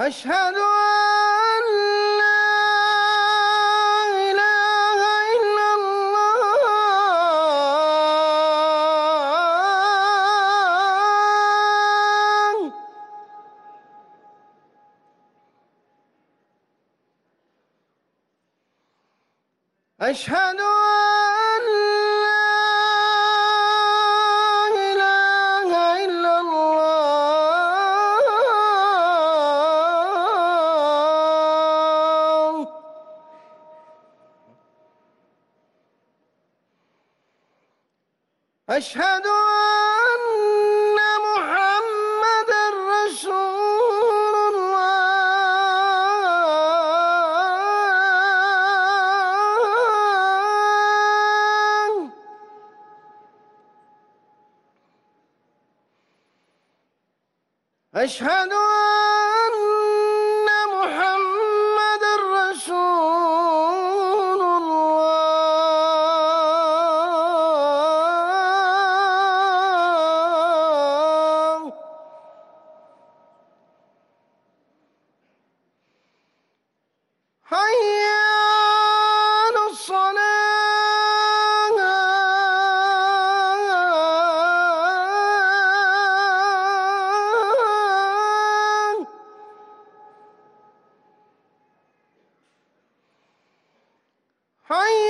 أشهد أن لا إله إلا الله. أشهد أن أشهد أن محمدا رسول الله. أشهد أن حي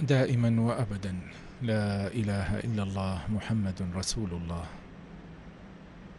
دائما وابدا لا اله الا الله محمد رسول الله.